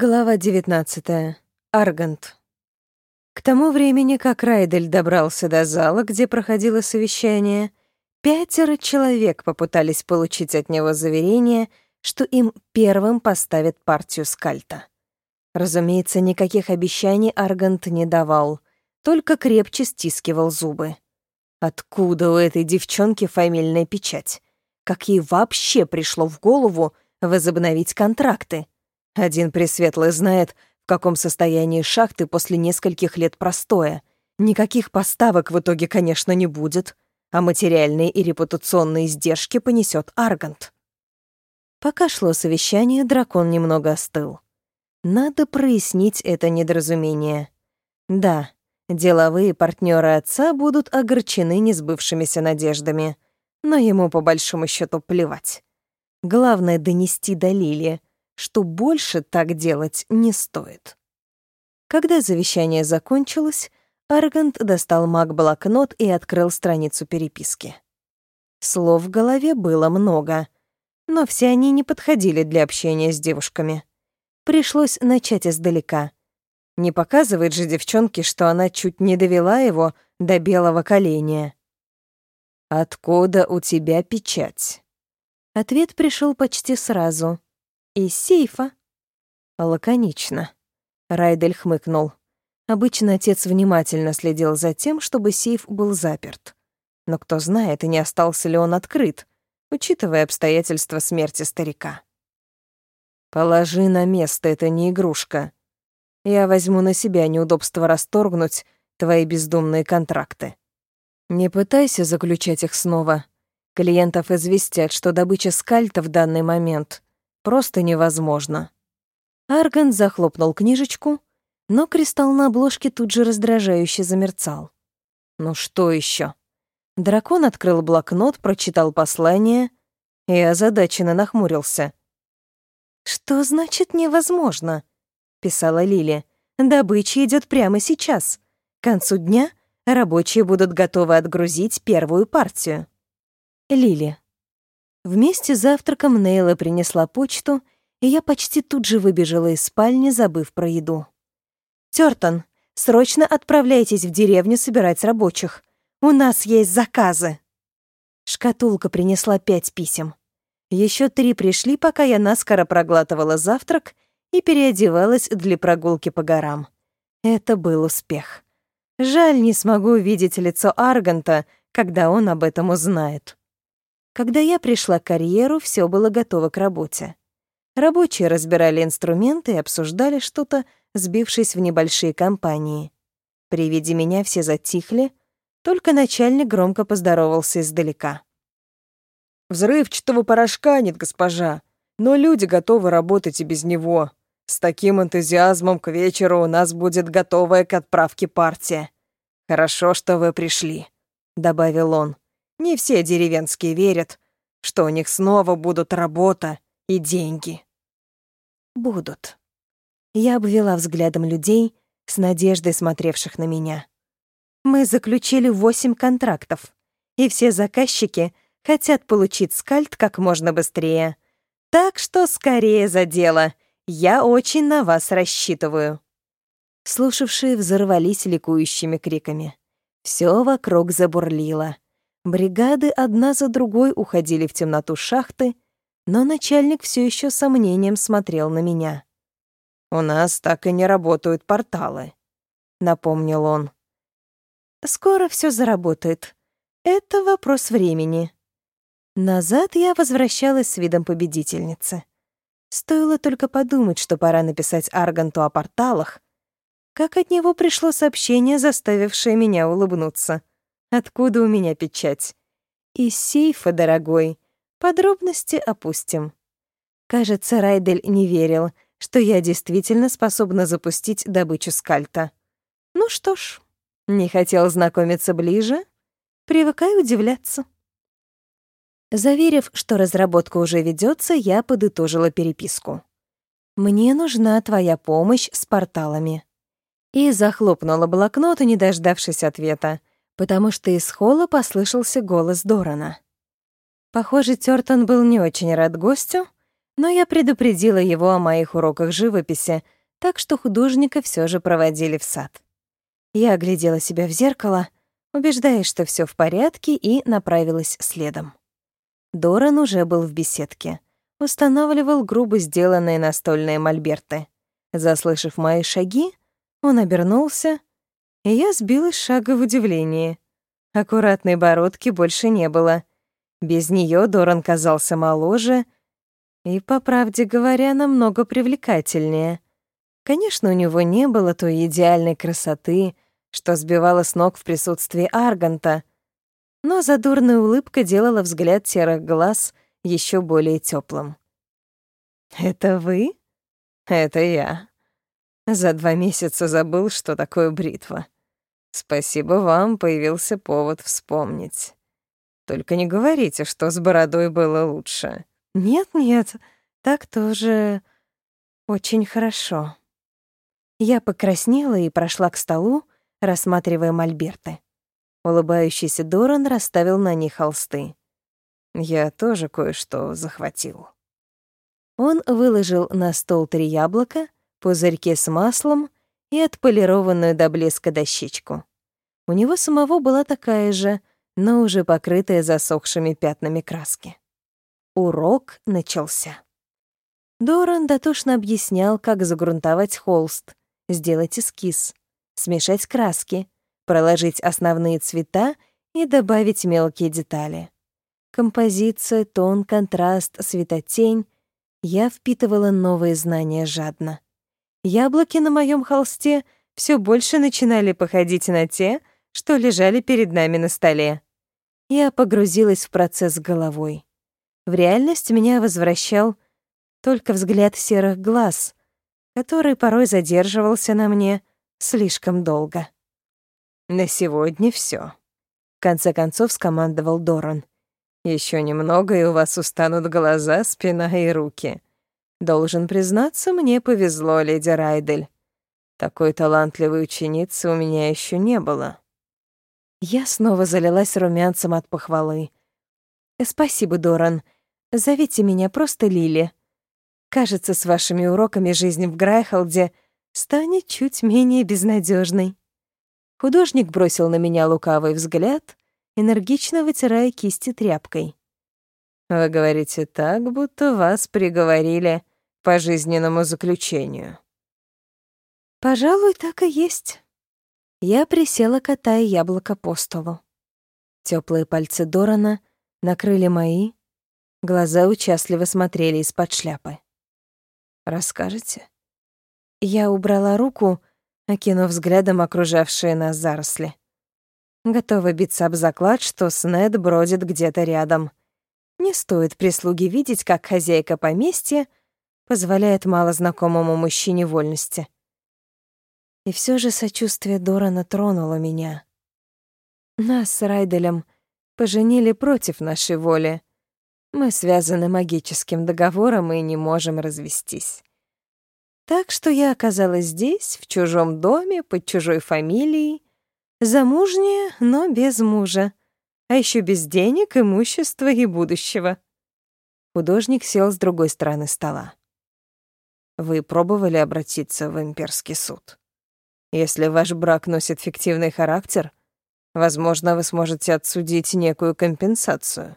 Глава 19. Аргант. К тому времени, как Райдель добрался до зала, где проходило совещание, пятеро человек попытались получить от него заверение, что им первым поставят партию скальта. Разумеется, никаких обещаний Аргант не давал, только крепче стискивал зубы. Откуда у этой девчонки фамильная печать? Как ей вообще пришло в голову возобновить контракты? Один Пресветлый знает, в каком состоянии шахты после нескольких лет простоя. Никаких поставок в итоге, конечно, не будет, а материальные и репутационные издержки понесет Аргант. Пока шло совещание, дракон немного остыл. Надо прояснить это недоразумение. Да, деловые партнеры отца будут огорчены несбывшимися надеждами, но ему по большому счету плевать. Главное — донести до Лили, что больше так делать не стоит. Когда завещание закончилось, Аргант достал маг-блокнот и открыл страницу переписки. Слов в голове было много, но все они не подходили для общения с девушками. Пришлось начать издалека. Не показывает же девчонке, что она чуть не довела его до белого коленя. «Откуда у тебя печать?» Ответ пришел почти сразу. «Из сейфа». Лаконично. Райдель хмыкнул. Обычно отец внимательно следил за тем, чтобы сейф был заперт. Но кто знает, и не остался ли он открыт, учитывая обстоятельства смерти старика. «Положи на место, это не игрушка. Я возьму на себя неудобство расторгнуть твои бездумные контракты. Не пытайся заключать их снова. Клиентов известят, что добыча скальта в данный момент просто невозможно. Арган захлопнул книжечку, но кристалл на обложке тут же раздражающе замерцал. Ну что еще? Дракон открыл блокнот, прочитал послание и озадаченно нахмурился. «Что значит невозможно?» — писала Лили. «Добыча идет прямо сейчас. К концу дня рабочие будут готовы отгрузить первую партию». Лили. Вместе с завтраком Нейла принесла почту, и я почти тут же выбежала из спальни, забыв про еду. «Тёртон, срочно отправляйтесь в деревню собирать рабочих. У нас есть заказы». Шкатулка принесла пять писем. Еще три пришли, пока я наскоро проглатывала завтрак и переодевалась для прогулки по горам. Это был успех. Жаль, не смогу увидеть лицо Арганта, когда он об этом узнает. Когда я пришла к карьеру, все было готово к работе. Рабочие разбирали инструменты и обсуждали что-то, сбившись в небольшие компании. При виде меня все затихли, только начальник громко поздоровался издалека. «Взрывчатого порошка нет, госпожа, но люди готовы работать и без него. С таким энтузиазмом к вечеру у нас будет готовая к отправке партия. Хорошо, что вы пришли», — добавил он. Не все деревенские верят, что у них снова будут работа и деньги. Будут. Я обвела взглядом людей, с надеждой смотревших на меня. Мы заключили восемь контрактов, и все заказчики хотят получить скальд как можно быстрее. Так что скорее за дело. Я очень на вас рассчитываю. Слушавшие взорвались ликующими криками. Все вокруг забурлило. Бригады одна за другой уходили в темноту шахты, но начальник все еще сомнением смотрел на меня. «У нас так и не работают порталы», — напомнил он. «Скоро все заработает. Это вопрос времени». Назад я возвращалась с видом победительницы. Стоило только подумать, что пора написать Арганту о порталах, как от него пришло сообщение, заставившее меня улыбнуться. Откуда у меня печать? Из сейфа, дорогой. Подробности опустим. Кажется, Райдель не верил, что я действительно способна запустить добычу скальта. Ну что ж, не хотел знакомиться ближе, привыкай удивляться. Заверив, что разработка уже ведется, я подытожила переписку. «Мне нужна твоя помощь с порталами». И захлопнула блокнот, не дождавшись ответа потому что из холла послышался голос Дорана. Похоже, Тёртон был не очень рад гостю, Но я предупредила его о моих уроках живописи, так что художника все же проводили в сад. Я оглядела себя в зеркало, убеждаясь, что все в порядке, и направилась следом. Доран уже был в беседке. Устанавливал грубо сделанные настольные мольберты. Заслышав мои шаги, он обернулся, и я сбилась шага в удивлении. Аккуратной бородки больше не было. Без нее Доран казался моложе и, по правде говоря, намного привлекательнее. Конечно, у него не было той идеальной красоты, что сбивало с ног в присутствии Арганта, но задорная улыбка делала взгляд серых глаз еще более теплым. «Это вы?» «Это я. За два месяца забыл, что такое бритва. Спасибо вам, появился повод вспомнить. Только не говорите, что с бородой было лучше». «Нет-нет, так тоже очень хорошо». Я покраснела и прошла к столу, рассматривая мольберты. Улыбающийся Доран расставил на них холсты. «Я тоже кое-что захватил». Он выложил на стол три яблока, пузырьки с маслом и отполированную до блеска дощечку. У него самого была такая же, но уже покрытая засохшими пятнами краски. Урок начался. Доран дотошно объяснял, как загрунтовать холст, сделать эскиз, смешать краски, проложить основные цвета и добавить мелкие детали. Композиция, тон, контраст, светотень. Я впитывала новые знания жадно. Яблоки на моем холсте все больше начинали походить на те, что лежали перед нами на столе. Я погрузилась в процесс головой. В реальность меня возвращал только взгляд серых глаз, который порой задерживался на мне слишком долго. На сегодня все. В конце концов скомандовал Доран. Еще немного, и у вас устанут глаза, спина и руки. Должен признаться, мне повезло, леди Райдель. Такой талантливой ученицы у меня еще не было. Я снова залилась румянцем от похвалы. «Спасибо, Доран. Зовите меня просто Лили. Кажется, с вашими уроками жизни в Грайхолде станет чуть менее безнадежной. Художник бросил на меня лукавый взгляд, энергично вытирая кисти тряпкой. «Вы говорите так, будто вас приговорили по жизненному заключению». «Пожалуй, так и есть». Я присела, катая яблоко по столу. Теплые пальцы Дорана накрыли мои, глаза участливо смотрели из-под шляпы. «Расскажете?» Я убрала руку, окинув взглядом окружавшие нас заросли. Готова биться об заклад, что Снед бродит где-то рядом. Не стоит прислуги видеть, как хозяйка поместья позволяет малознакомому мужчине вольности. И все же сочувствие Дорана тронуло меня. Нас с Райделем поженили против нашей воли. Мы связаны магическим договором и не можем развестись. Так что я оказалась здесь, в чужом доме, под чужой фамилией, замужняя, но без мужа, а еще без денег, имущества и будущего. Художник сел с другой стороны стола. Вы пробовали обратиться в имперский суд? Если ваш брак носит фиктивный характер, возможно, вы сможете отсудить некую компенсацию.